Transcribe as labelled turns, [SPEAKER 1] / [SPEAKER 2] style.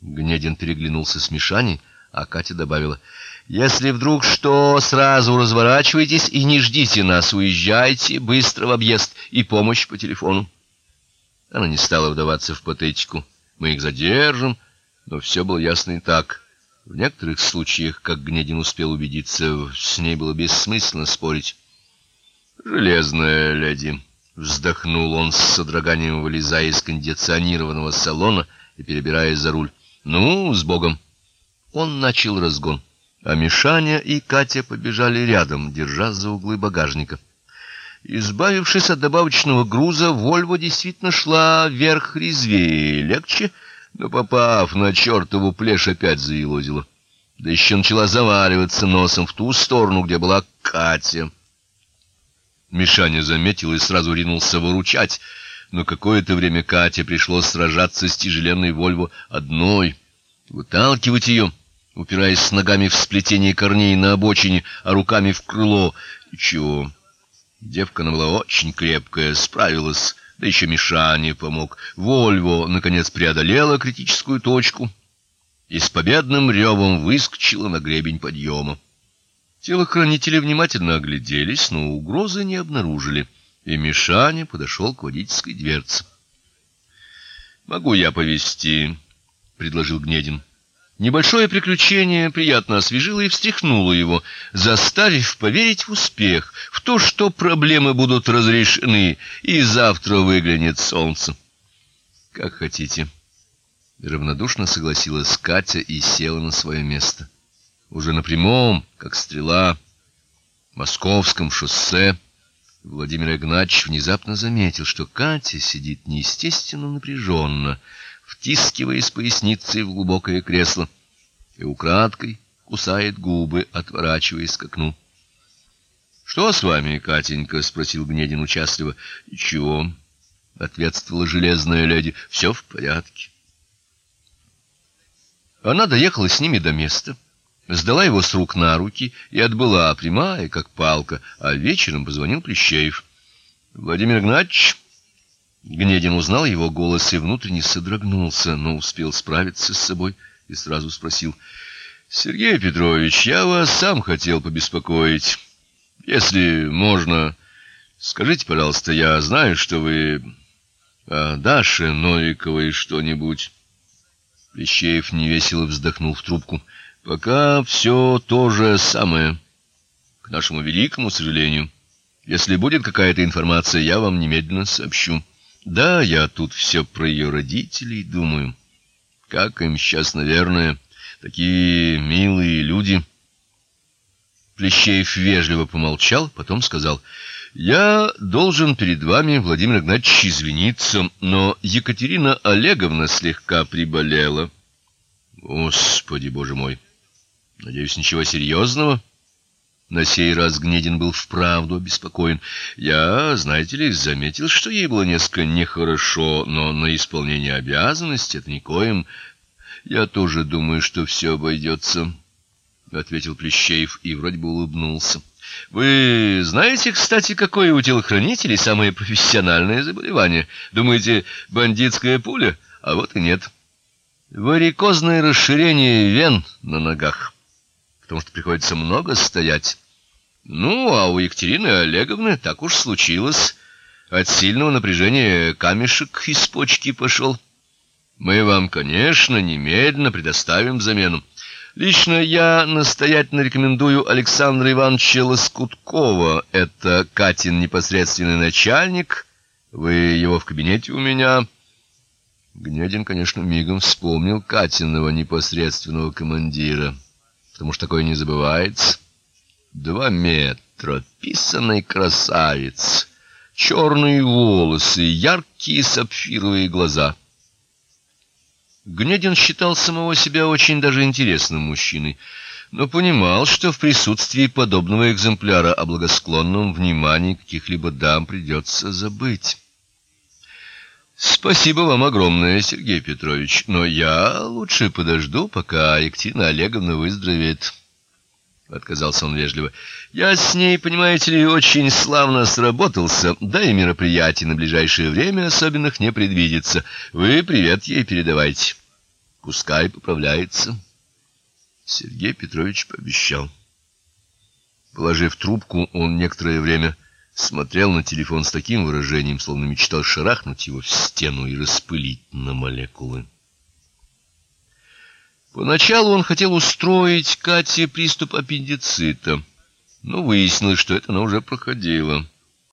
[SPEAKER 1] Гнедин переглянулся с Мишаней, а Катя добавила: "Если вдруг что, сразу разворачивайтесь и не ждите нас, уезжайте быстро в объезд и помощь по телефону". Она не стала вдаваться в патетику. Мы их задержим, но все было ясно и так. В некоторых случаях, как Гнедин успел убедиться, с ней было бессмысленно спорить. Железная леди, вздохнул он с содроганием, вылезая из кондиционированного салона и перебираясь за руль. Ну, с богом. Он начал разгон, а Мишаня и Катя побежали рядом, держа за углы багажника. Избавившись от добавочного груза, Вольво действительно шла вверх резвее легче, но попав на чертову плешь, опять заелозила. Да еще начала заваливаться носом в ту сторону, где была Катя. Мишаня заметил и сразу ринулся выручать, но какое-то время Кате пришлось сражаться с тяжеленной Вольво одной, выталкивать ее, упираясь с ногами в сплетение корней на обочине, а руками в крыло. Чего? Девка она была очень крепкая, справилась да еще Мишане помог. Вольво наконец преодолела критическую точку и с победным ревом выскочила на гребень подъема. Телохранители внимательно огляделись, но угрозы не обнаружили, и Мишаня подошел к водительской дверце. "Могу я повезти?" предложил Гнедин. Небольшое приключение приятно освежило и встряхнуло его, заставив поверить в успех, в то, что проблемы будут разрешены, и завтра выглянет солнце. Как хотите, равнодушно согласилась Катя и села на свое место. Уже на прямом, как стрела, московском шоссе Владимир Игнатьевич внезапно заметил, что Катя сидит неестественно напряженно, втискиваясь поясницей в глубокое кресло и украдкой кусает губы, отворачиваясь к окну. Что с вами, Катенька, спросил Гнедин участливо. Ничего, ответствовала железная леди. Все в порядке. Она доехала с ними до места, сдала его с рук на руки и отбыла прямая, как палка, а вечером позвонил Плещеев. Владимир Игнатьевич Гнедин узнал его голос и внутренне содрогнулся, но успел справиться с собой и сразу спросил: "Сергей Петрович, я вас сам хотел побеспокоить. Если можно, скажите, пожалуйста, я знаю, что вы о Даше Новиковой что-нибудь?" Плещеев невесело вздохнул в трубку. "Пока все то же самое. К нашему великому сожалению. Если будет какая-то информация, я вам немедленно сообщу". Да, я тут все про ее родителей думаю. Как им сейчас, наверное, такие милые люди. Плещеев вежливо помолчал, потом сказал: "Я должен перед вами, Владимир Игнатьевич, извиниться, но Екатерина Олеговна слегка приболела. Господи, Боже мой. Надеюсь, ничего серьезного?» На сей раз Гнедин был вправду обеспокоен. Я, знаете ли, заметил, что ей было несколько нехорошо, но на исполнение обязанностей это никоим. Я тоже думаю, что все обойдется», — ответил Плещеев и вроде бы улыбнулся. Вы знаете, кстати, какое у телохранителей самое профессиональное заболевание? Думаете, бандитская пуля? А вот и нет. Варикозное расширение вен на ногах потому что приходится много стоять. Ну, а у Екатерины Олеговны так уж случилось. От сильного напряжения камешек из почки пошел. Мы вам, конечно, немедленно предоставим замену. Лично я настоятельно рекомендую Александра Ивановича Лоскуткова. Это Катин непосредственный начальник. Вы его в кабинете у меня. Гнедин, конечно, мигом вспомнил Катиного непосредственного командира потому что такое не забывается. Два метра, писаный красавец, черные волосы, яркие сапфировые глаза. Гнедин считал самого себя очень даже интересным мужчиной, но понимал, что в присутствии подобного экземпляра о благосклонном внимании каких-либо дам придется забыть. Спасибо вам огромное, Сергей Петрович, но я лучше подожду, пока Екатерина Олеговна выздоровеет. Отказался он вежливо. Я с ней, понимаете ли, очень славно сработался, да и мероприятий на ближайшее время особенных не предвидится. Вы привет ей передавайте. Пускай поправляется. Сергей Петрович пообещал. Положив трубку, он некоторое время смотрел на телефон с таким выражением, словно мечтал шарахнуть его в стену и распылить на молекулы. Поначалу он хотел устроить Кате приступ аппендицита, но выяснилось, что это она уже проходила.